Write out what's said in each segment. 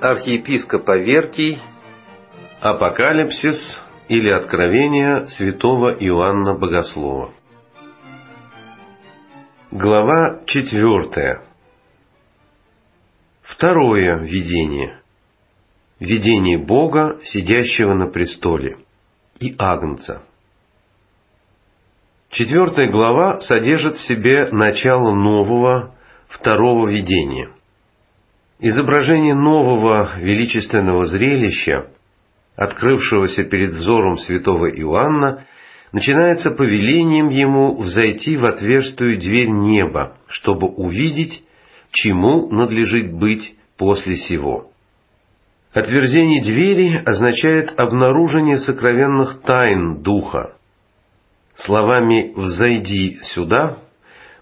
Архиепископ Аверкий Апокалипсис или Откровение святого Иоанна Богослова Глава четвертая Второе видение. Видение Бога, сидящего на престоле, и Агнца. Четвертая глава содержит в себе начало нового, второго видения. Изображение нового величественного зрелища, открывшегося перед взором святого Иоанна, начинается повелением ему взойти в отверстую дверь неба, чтобы увидеть, чему надлежит быть после сего. Отверзение двери означает обнаружение сокровенных тайн Духа. Словами «взойди сюда»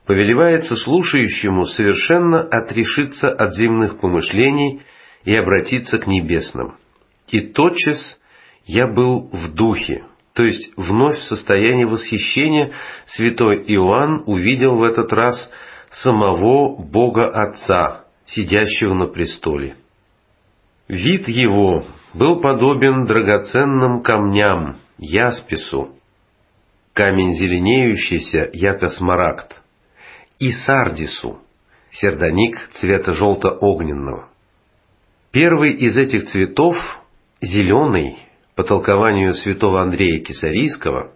повелевается слушающему совершенно отрешиться от земных помышлений и обратиться к небесным. И тотчас я был в духе, то есть вновь в состоянии восхищения святой Иоанн увидел в этот раз самого Бога Отца, сидящего на престоле. Вид его был подобен драгоценным камням, яспису, камень зеленеющийся, яко смарагд, и сардису, сердоник цвета желто-огненного. Первый из этих цветов, зеленый, по толкованию святого Андрея Кисарийского,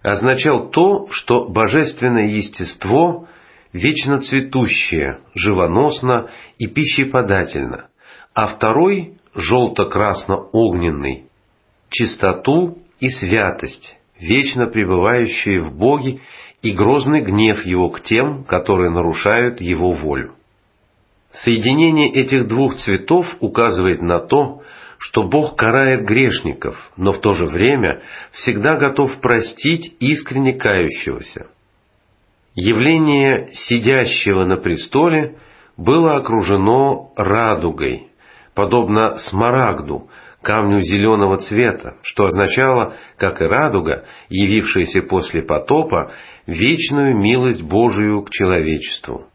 означал то, что божественное естество вечно цветущее, живоносно и пищеподательно, а второй, желто-красно-огненный, чистоту и святость, вечно пребывающие в Боге и грозный гнев Его к тем, которые нарушают Его волю. Соединение этих двух цветов указывает на то, что Бог карает грешников, но в то же время всегда готов простить искренне кающегося. Явление сидящего на престоле было окружено радугой, подобно смарагду, камню зеленого цвета, что означало, как и радуга, явившаяся после потопа, вечную милость Божию к человечеству.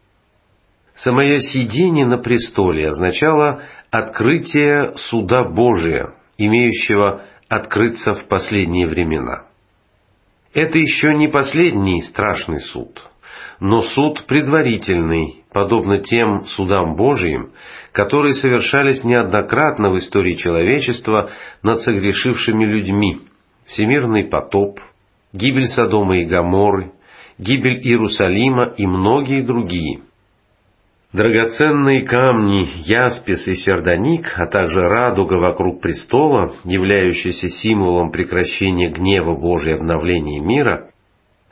Самое сидение на престоле означало открытие суда Божия, имеющего открыться в последние времена. Это еще не последний страшный суд, но суд предварительный, подобно тем судам Божиим, которые совершались неоднократно в истории человечества над согрешившими людьми, всемирный потоп, гибель Содома и Гоморры, гибель Иерусалима и многие другие – Драгоценные камни, яспис и сердоник, а также радуга вокруг престола, являющаяся символом прекращения гнева Божьей обновления мира,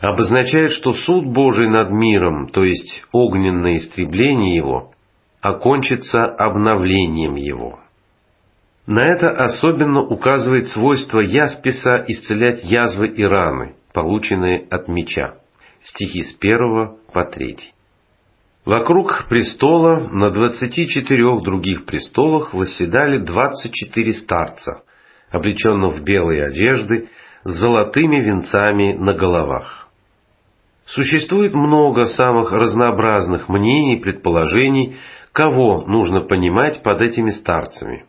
обозначает, что суд Божий над миром, то есть огненное истребление его, окончится обновлением его. На это особенно указывает свойство ясписа исцелять язвы и раны, полученные от меча. Стихи с 1 по 3. Вокруг престола на двадцати четырех других престолах восседали двадцать четыре старца, облеченных в белые одежды, с золотыми венцами на головах. Существует много самых разнообразных мнений и предположений, кого нужно понимать под этими старцами.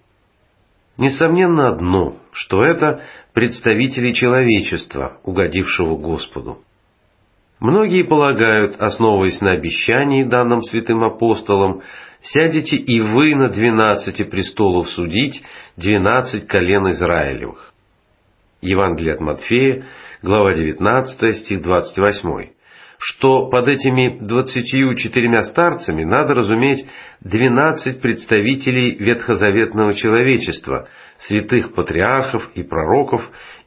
Несомненно одно, что это представители человечества, угодившего Господу. Многие полагают, основываясь на обещании, данном святым апостолам, «Сядете и вы на двенадцати престолов судить двенадцать колен Израилевых». Евангелие от Матфея, глава 19, стих 28 что под этими двадцатью четырьмя старцами надо разуметь двенадцать представителей ветхозаветного человечества, святых патриархов и пророков,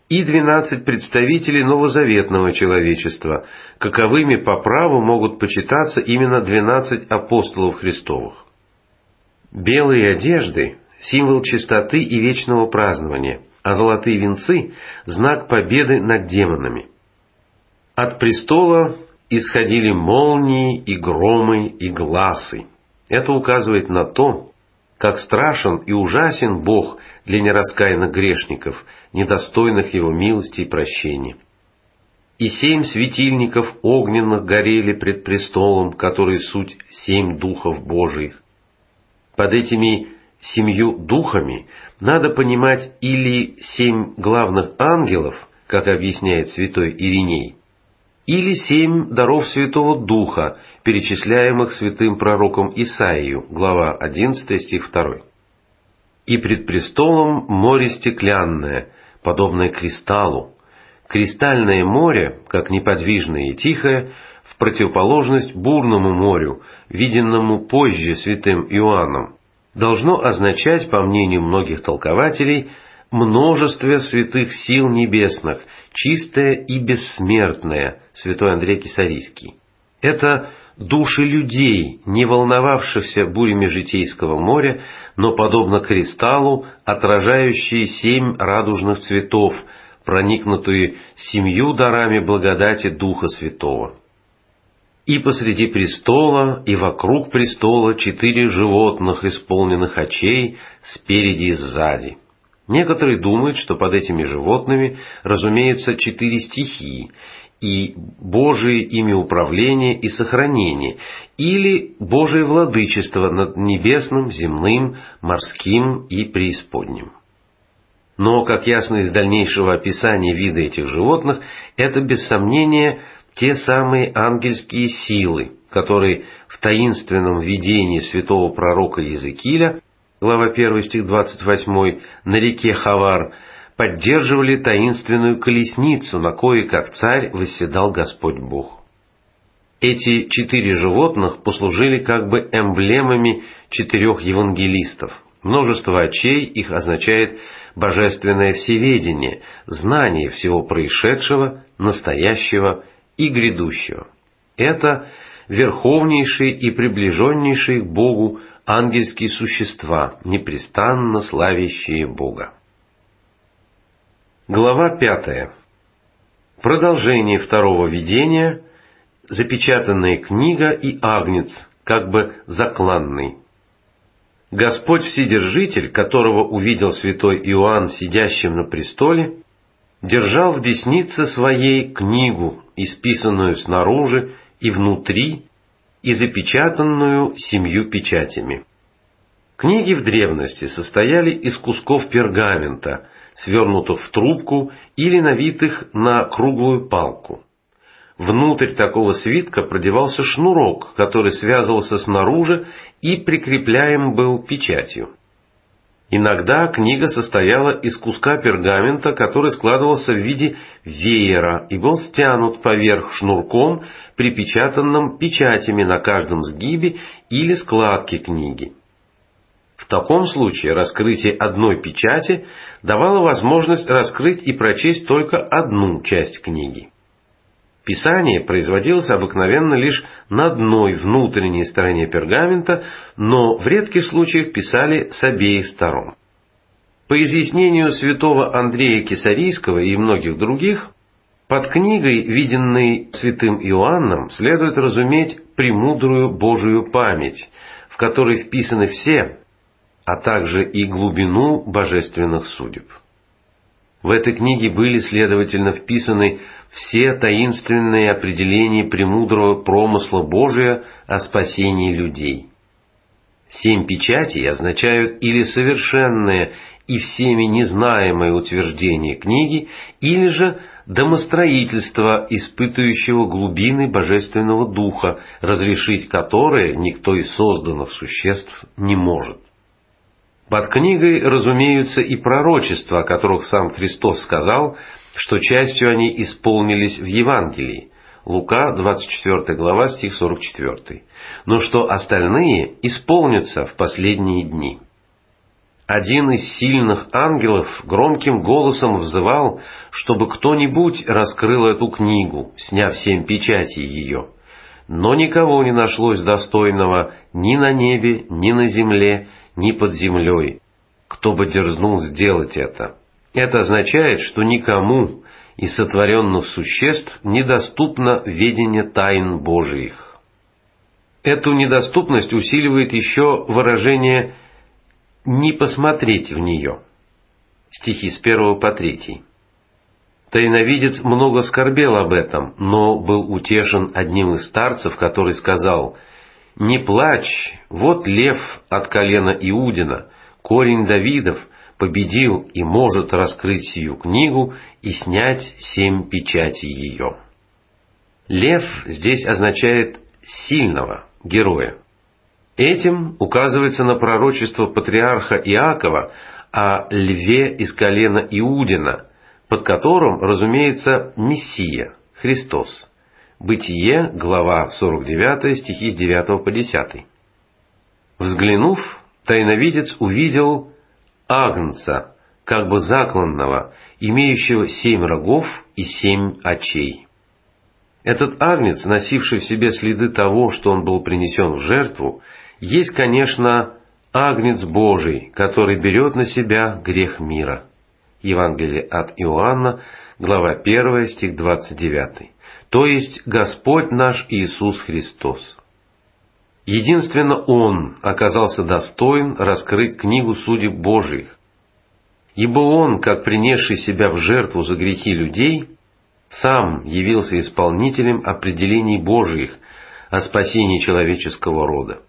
и двенадцать представителей новозаветного человечества, каковыми по праву могут почитаться именно двенадцать апостолов Христовых. Белые одежды – символ чистоты и вечного празднования, а золотые венцы – знак победы над демонами. От престола исходили молнии и громы и гласы. Это указывает на то, как страшен и ужасен Бог для нераскаянных грешников, недостойных Его милости и прощения. и семь светильников огненных горели пред престолом, который суть семь духов Божиих. Под этими семью духами надо понимать или семь главных ангелов, как объясняет святой Ириней, или семь даров Святого Духа, перечисляемых святым пророком Исаию, глава 11 стих 2. И пред престолом море стеклянное, подобное кристаллу. Кристальное море, как неподвижное и тихое, в противоположность бурному морю, виденному позже святым Иоанном, должно означать, по мнению многих толкователей, множество святых сил небесных, чистое и бессмертное, святой Андрей Кисарийский. Это души людей, не волновавшихся бурями житейского моря, но, подобно кристаллу, отражающие семь радужных цветов, проникнутые семью дарами благодати Духа Святого. И посреди престола, и вокруг престола четыре животных, исполненных очей, спереди и сзади. Некоторые думают, что под этими животными разумеются четыре стихии, и Божие ими управление и сохранение, или Божие владычество над небесным, земным, морским и преисподним. Но, как ясно из дальнейшего описания вида этих животных, это без сомнения те самые ангельские силы, которые в таинственном видении святого пророка Иезекииля, глава 1 стих 28, на реке Хавар, поддерживали таинственную колесницу, на кое как царь восседал Господь Бог. Эти четыре животных послужили как бы эмблемами четырех евангелистов. Множество очей их означает божественное всеведение, знание всего происшедшего, настоящего и грядущего. Это верховнейшие и приближеннейшие к Богу ангельские существа, непрестанно славящие Бога. Глава пятая. Продолжение второго видения, запечатанная книга и агнец, как бы закланный. Господь Вседержитель, которого увидел святой Иоанн сидящим на престоле, держал в деснице своей книгу, исписанную снаружи и внутри, и запечатанную семью печатями. Книги в древности состояли из кусков пергамента, свернутых в трубку или навитых на круглую палку. Внутрь такого свитка продевался шнурок, который связывался снаружи и прикрепляем был печатью. Иногда книга состояла из куска пергамента, который складывался в виде веера и был стянут поверх шнурком, припечатанным печатями на каждом сгибе или складке книги. В таком случае раскрытие одной печати давало возможность раскрыть и прочесть только одну часть книги. Писание производилось обыкновенно лишь на одной внутренней стороне пергамента, но в редких случаях писали с обеих сторон. По изъяснению святого Андрея Кесарийского и многих других, под книгой, виденной святым Иоанном, следует разуметь премудрую Божию память, в которой вписаны все, а также и глубину божественных судеб. В этой книге были, следовательно, вписаны все таинственные определения премудрого промысла Божия о спасении людей. Семь печатей означают или совершенное и всеми незнаемое утверждение книги, или же домостроительство, испытывающего глубины Божественного Духа, разрешить которое никто из созданных существ не может. Под книгой разумеются и пророчества, о которых сам Христос сказал, что частью они исполнились в Евангелии. Лука, 24 глава, стих 44. Но что остальные исполнятся в последние дни. Один из сильных ангелов громким голосом взывал, чтобы кто-нибудь раскрыл эту книгу, сняв семь печатей ее. Но никого не нашлось достойного ни на небе, ни на земле, ни под землей, кто бы дерзнул сделать это. Это означает, что никому из сотворенных существ недоступно ведение тайн Божиих. Эту недоступность усиливает еще выражение «не посмотреть в нее». Стихи с 1 по 3. Тайновидец много скорбел об этом, но был утешен одним из старцев, который сказал «Не плачь, вот лев от колена Иудина, корень Давидов, победил и может раскрыть сию книгу и снять семь печатей ее». Лев здесь означает «сильного», героя. Этим указывается на пророчество патриарха Иакова о льве из колена Иудина, под которым, разумеется, Мессия, Христос. Бытие, глава 49, стихи с 9 по 10. Взглянув, тайновидец увидел агнца, как бы закланного, имеющего семь рогов и семь очей. Этот агнец, носивший в себе следы того, что он был принесен в жертву, есть, конечно, агнец Божий, который берет на себя грех мира. Евангелие от Иоанна, глава 1, стих 29. То есть Господь наш Иисус Христос. Единственно Он оказался достоин раскрыть книгу судеб Божиих, ибо Он, как принесший себя в жертву за грехи людей, сам явился исполнителем определений Божиих о спасении человеческого рода.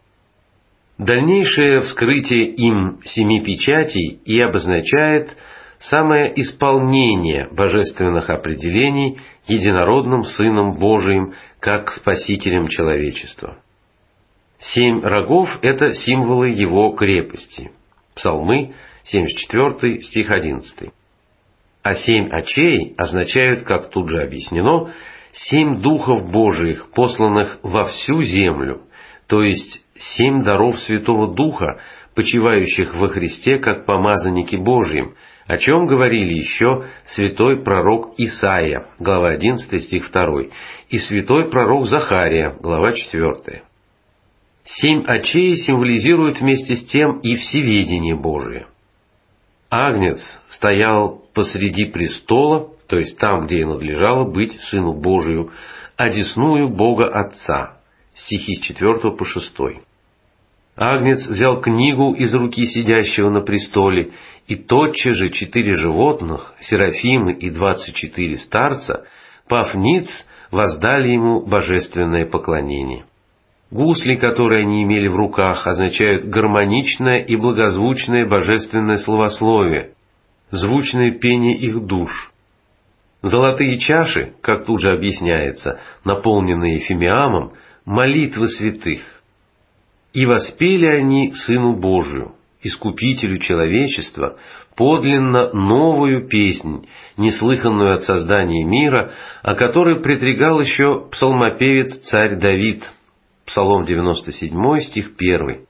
Дальнейшее вскрытие им семи печатей и обозначает самое исполнение божественных определений единородным Сыном Божиим как Спасителем человечества. Семь рогов – это символы его крепости. Псалмы, 74 стих 11. А семь очей означают, как тут же объяснено, семь духов Божиих, посланных во всю землю, то есть семь даров Святого Духа, почивающих во Христе как помазанники Божьим, о чем говорили еще святой пророк Исаия, глава 11 стих 2, и святой пророк Захария, глава 4. Семь очей символизируют вместе с тем и всеведение Божие. Агнец стоял посреди престола, то есть там, где и надлежало быть Сыну Божию, одесную Бога Отца. Стихи с 4 по 6. Агнец взял книгу из руки сидящего на престоле, и тотчас же четыре животных, серафимы и двадцать четыре старца, пав ниц, воздали ему божественное поклонение. Гусли, которые они имели в руках, означают гармоничное и благозвучное божественное словословие, звучное пение их душ. Золотые чаши, как тут же объясняется, наполненные фимиамом, молитвы святых. И воспели они Сыну Божию, Искупителю человечества, подлинно новую песнь, неслыханную от создания мира, о которой предрекал еще псалмопевец царь Давид, Псалом 97, стих 1.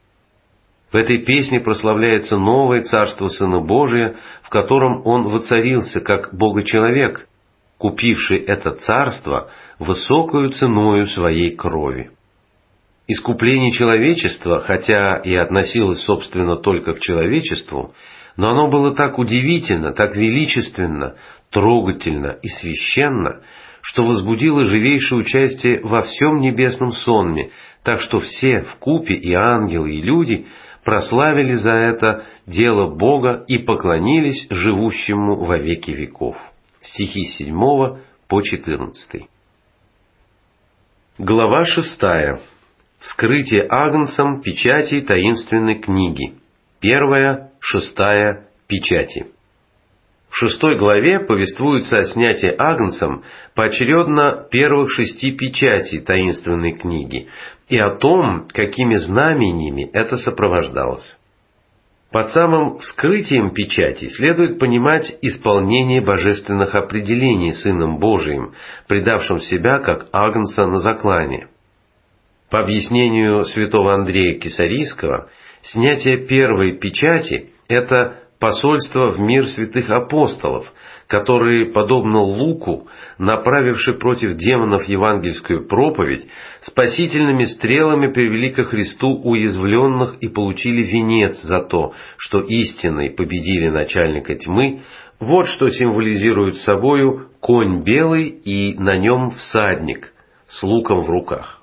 В этой песне прославляется новое царство Сына Божия, в котором Он воцарился как Бога-человек, купивший это царство высокою ценою своей крови. Искупление человечества, хотя и относилось, собственно, только к человечеству, но оно было так удивительно, так величественно, трогательно и священно, что возбудило живейшее участие во всем небесном сонме, так что все, в купе и ангелы, и люди – прославили за это дело Бога и поклонились живущему во веки веков. Стихи с 7 по 14. Глава 6. Вскрытие Агнцем печати таинственной книги. Первая, шестая печати. В шестой главе повествуется о снятии Агнцем поочередно первых шести печатей таинственной книги, и о том, какими знамениями это сопровождалось. Под самым вскрытием печати следует понимать исполнение божественных определений Сыном Божиим, предавшим себя как агнца на заклане. По объяснению святого Андрея Кисарийского, снятие первой печати – это посольство в мир святых апостолов, которые, подобно Луку, направивший против демонов евангельскую проповедь, спасительными стрелами привели ко Христу уязвленных и получили венец за то, что истиной победили начальника тьмы, вот что символизирует собою конь белый и на нем всадник с луком в руках.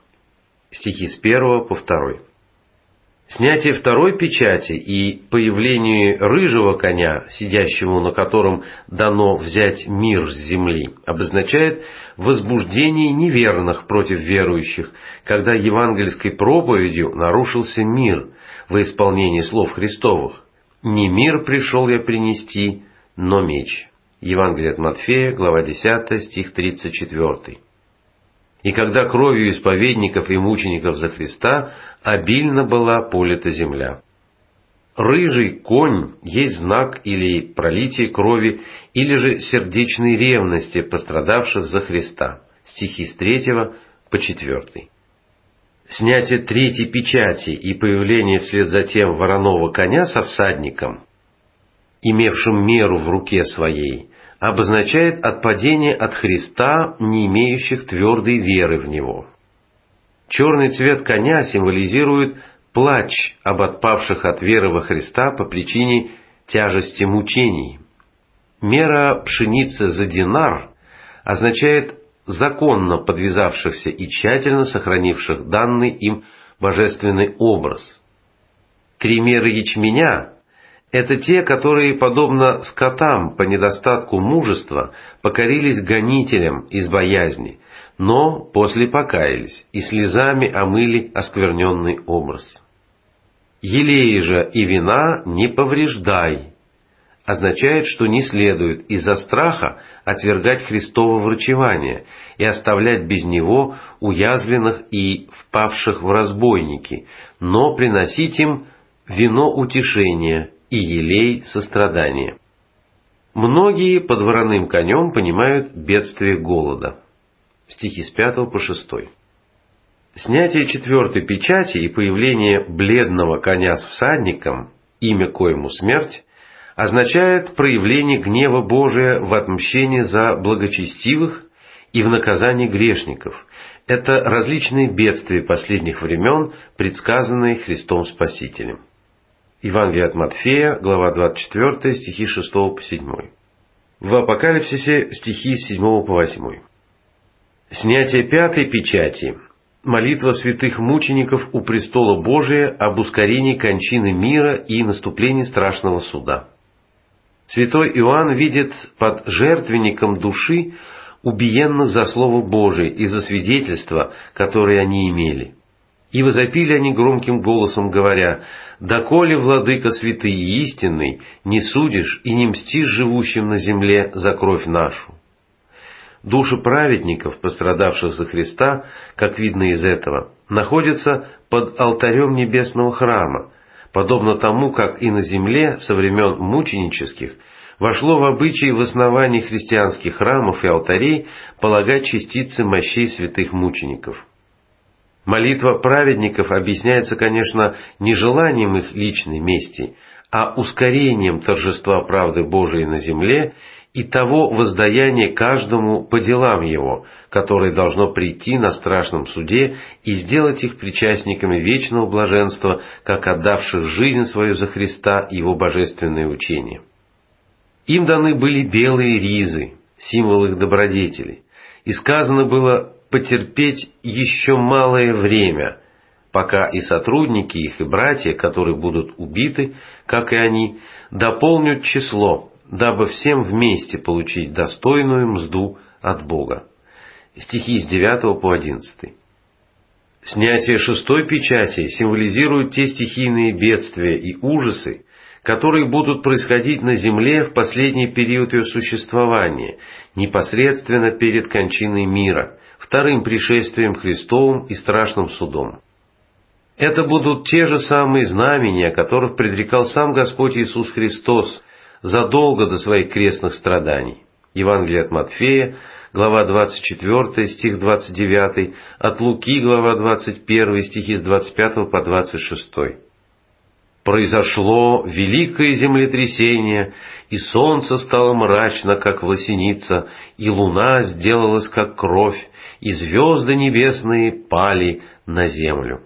Стихи с первого по второй. Снятие второй печати и появление рыжего коня, сидящего на котором дано взять мир с земли, обозначает возбуждение неверных против верующих, когда евангельской проповедью нарушился мир во исполнении слов Христовых. «Не мир пришел я принести, но меч». Евангелие от Матфея, глава 10, стих 34. И когда кровью исповедников и мучеников за Христа обильно была полита земля. Рыжий конь есть знак или пролития крови, или же сердечной ревности пострадавших за Христа. Стихи с 3 по 4. Снятие третьей печати и появление вслед за тем вороного коня со всадником, имевшим меру в руке своей, обозначает отпадение от Христа, не имеющих твердой веры в Него. Черный цвет коня символизирует плач об отпавших от веры во Христа по причине тяжести мучений. Мера пшеницы за динар означает законно подвязавшихся и тщательно сохранивших данный им божественный образ. Три меры ячменя это те, которые, подобно скотам по недостатку мужества, покорились гонителям из боязни, но после покаялись и слезами омыли оскверненный образ. «Елеи же и вина не повреждай» означает, что не следует из-за страха отвергать Христово врачевание и оставлять без него уязвленных и впавших в разбойники, но приносить им вино утешения и елей сострадания. Многие под вороным конем понимают бедствие голода. Стихи с 5 по 6. Снятие четвертой печати и появление бледного коня с всадником, имя коему смерть, означает проявление гнева Божия в отмщении за благочестивых и в наказании грешников. Это различные бедствия последних времен, предсказанные Христом Спасителем. Евангелие от Матфея, глава 24, стихи 6 по 7. В Апокалипсисе стихи с 7 по 8. Снятие пятой печати. Молитва святых мучеников у престола Божия об ускорении кончины мира и наступлении страшного суда. Святой Иоанн видит под жертвенником души убиенных за Слово Божие и за свидетельство, которое они имели. И возопили они громким голосом, говоря, «Доколе, владыка святый и истинный, не судишь и не мстишь живущим на земле за кровь нашу?» Души праведников, пострадавших за Христа, как видно из этого, находятся под алтарем небесного храма, подобно тому, как и на земле со времен мученических вошло в обычай в основании христианских храмов и алтарей полагать частицы мощей святых мучеников. Молитва праведников объясняется, конечно, не желанием их личной мести, а ускорением торжества правды Божией на земле и того воздаяния каждому по делам его, которое должно прийти на страшном суде и сделать их причастниками вечного блаженства, как отдавших жизнь свою за Христа и его божественное учение. Им даны были белые ризы, символ их добродетели, и сказано было потерпеть еще малое время, пока и сотрудники их, и братья, которые будут убиты, как и они, дополнят число, дабы всем вместе получить достойную мзду от Бога. Стихи с 9 по 11. Снятие шестой печати символизирует те стихийные бедствия и ужасы, которые будут происходить на земле в последний период ее существования, непосредственно перед кончиной мира, вторым пришествием Христовым и страшным судом. Это будут те же самые знамения, о которых предрекал сам Господь Иисус Христос задолго до своих крестных страданий. Евангелие от Матфея, глава 24, стих 29, от Луки, глава 21, стихи с 25 по 26. Произошло великое землетрясение, и солнце стало мрачно, как власеница, и луна сделалась, как кровь, и звезды небесные пали на землю.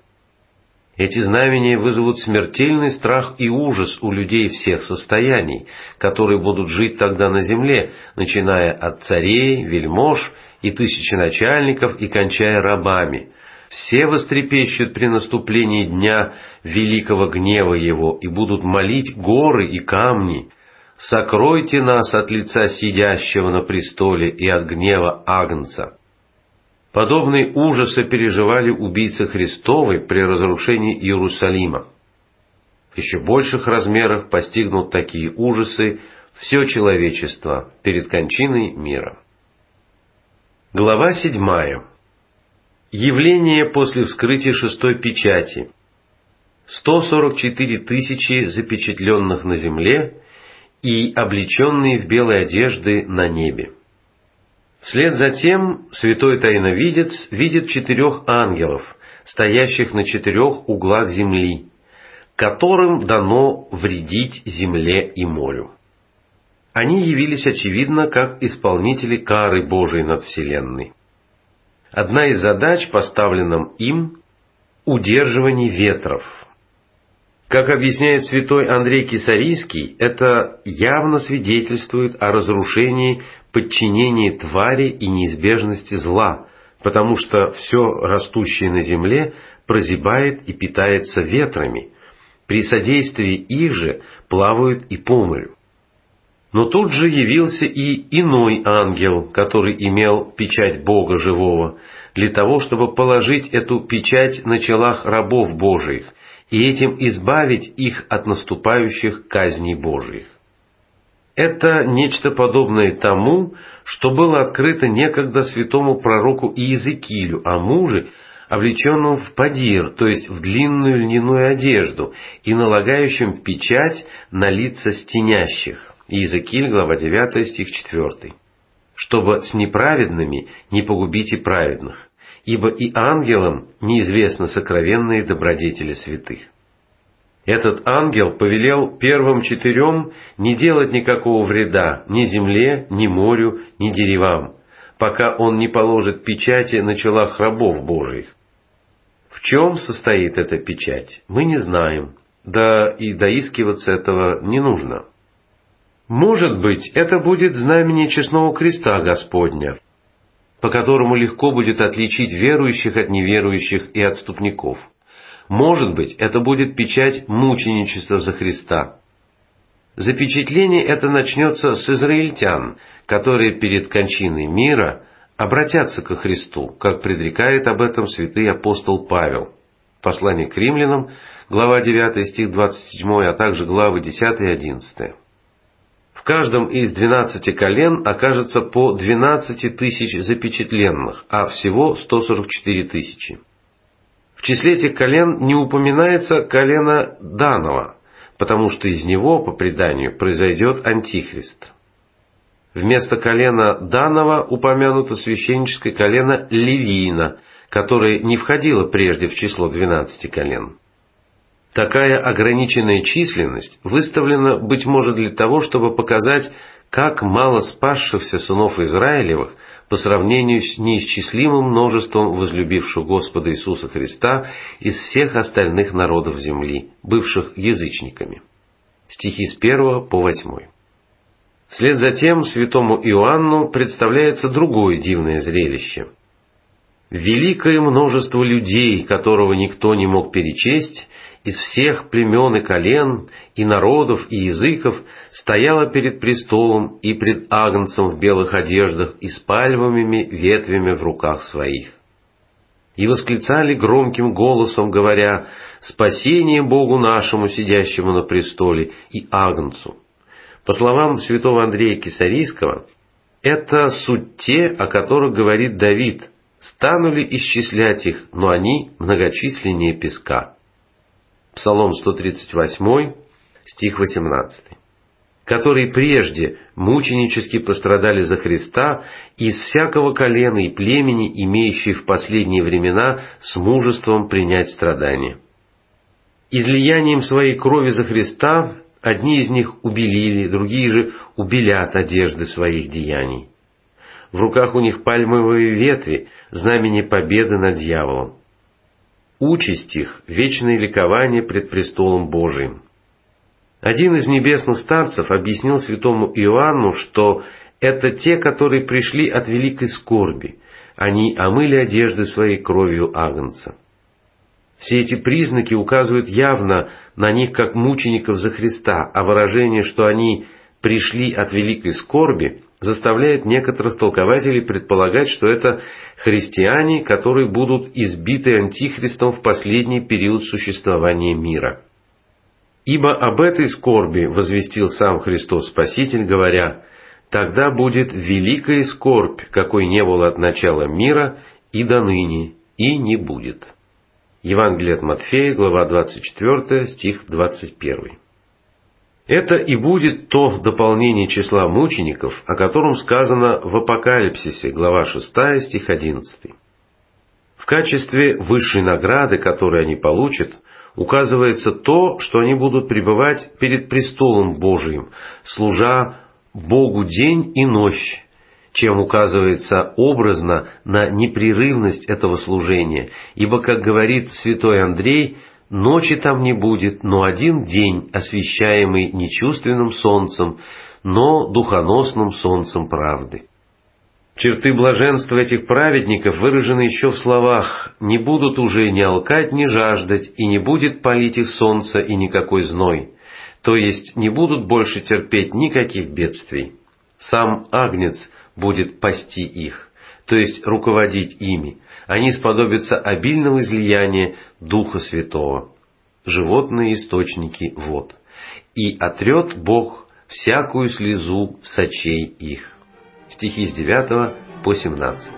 Эти знамения вызовут смертельный страх и ужас у людей всех состояний, которые будут жить тогда на земле, начиная от царей, вельмож и тысячи начальников и кончая рабами. Все вострепещут при наступлении дня великого гнева Его и будут молить горы и камни. Сокройте нас от лица сидящего на престоле и от гнева Агнца. Подобные ужасы переживали убийцы Христовы при разрушении Иерусалима. В еще больших размерах постигнут такие ужасы все человечество перед кончиной мира. Глава седьмая. Явление после вскрытия шестой печати. 144 тысячи запечатленных на земле и облеченные в белые одежды на небе. Вслед за тем святой тайновидец видит четырех ангелов, стоящих на четырех углах земли, которым дано вредить земле и морю. Они явились, очевидно, как исполнители кары Божией над Вселенной. Одна из задач, поставленным им, удерживание ветров. Как объясняет святой Андрей Кисарийский, это явно свидетельствует о разрушении подчинении твари и неизбежности зла, потому что все растущее на земле прозябает и питается ветрами. При содействии их же плавают и по. Но тут же явился и иной ангел, который имел печать Бога живого, для того, чтобы положить эту печать на челах рабов Божиих и этим избавить их от наступающих казней Божиих. Это нечто подобное тому, что было открыто некогда святому пророку Иезекиилю о муже, облеченном в падир, то есть в длинную льняную одежду, и налагающем печать на лица стенящих. Иезекииль, глава 9, стих 4. «Чтобы с неправедными не погубите праведных, ибо и ангелам неизвестны сокровенные добродетели святых». Этот ангел повелел первым четырем не делать никакого вреда ни земле, ни морю, ни деревам, пока он не положит печати на челах рабов Божиих. В чем состоит эта печать, мы не знаем, да и доискиваться этого не нужно. Может быть, это будет знамение честного креста Господня, по которому легко будет отличить верующих от неверующих и отступников. Может быть, это будет печать мученичества за Христа. Запечатление это начнется с израильтян, которые перед кончиной мира обратятся ко Христу, как предрекает об этом святый апостол Павел. Послание к римлянам, глава 9 стих 27, а также главы 10 и 11. В каждом из двенадцати колен окажется по двенадцати тысяч запечатленных, а всего 144 тысячи. В числе этих колен не упоминается колено Данова, потому что из него, по преданию, произойдет Антихрист. Вместо колена Данова упомянуто священническое колено Левиина, которое не входило прежде в число двенадцати колен. Такая ограниченная численность выставлена, быть может, для того, чтобы показать, как мало спасшихся сынов Израилевых по сравнению с неисчислимым множеством возлюбивших Господа Иисуса Христа из всех остальных народов земли, бывших язычниками. Стихи с 1 по 8. Вслед за тем святому Иоанну представляется другое дивное зрелище. Великое множество людей, которого никто не мог перечесть, из всех племен и колен, и народов, и языков, стояла перед престолом и пред агнцем в белых одеждах и с пальмовыми ветвями в руках своих. И восклицали громким голосом, говоря, «Спасение Богу нашему, сидящему на престоле, и агнцу». По словам святого Андрея Кисарийского, это суть те, о которых говорит Давид, стану ли исчислять их, но они многочисленнее песка. Псалом 138, стих 18 которые прежде мученически пострадали за Христа из всякого колена и племени, имеющие в последние времена с мужеством принять страдания. Излиянием своей крови за Христа одни из них убелили, другие же убелят одежды своих деяний. В руках у них пальмовые ветви, знамени победы над дьяволом. Участь их – вечное ликование пред престолом Божиим. Один из небесных старцев объяснил святому Иоанну, что это те, которые пришли от великой скорби. они омыли одежды своей кровью Агнца. Все эти признаки указывают явно на них как мучеников за Христа, а выражение, что они пришли от великой скорби, заставляет некоторых толкователей предполагать, что это христиане, которые будут избиты антихристом в последний период существования мира. Ибо об этой скорби возвестил сам Христос Спаситель, говоря, «Тогда будет великая скорбь, какой не было от начала мира и до ныне, и не будет». Евангелие от Матфея, глава 24, стих 21. Это и будет то дополнение числа мучеников, о котором сказано в Апокалипсисе, глава 6, стих 11. В качестве высшей награды, которую они получат, указывается то, что они будут пребывать перед престолом Божиим, служа Богу день и ночь, чем указывается образно на непрерывность этого служения, ибо, как говорит святой Андрей, ночи там не будет, но один день, освещаемый не чувственным солнцем, но духоносным солнцем правды. Черты блаженства этих праведников выражены еще в словах «не будут уже ни алкать, ни жаждать, и не будет палить их солнце и никакой зной», то есть не будут больше терпеть никаких бедствий. Сам Агнец будет пасти их, то есть руководить ими. Они сподобятся обильного излияния Духа Святого, животные источники вод. И отрет Бог всякую слезу сочей их. Стихи с 9 по 17.